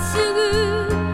すぐ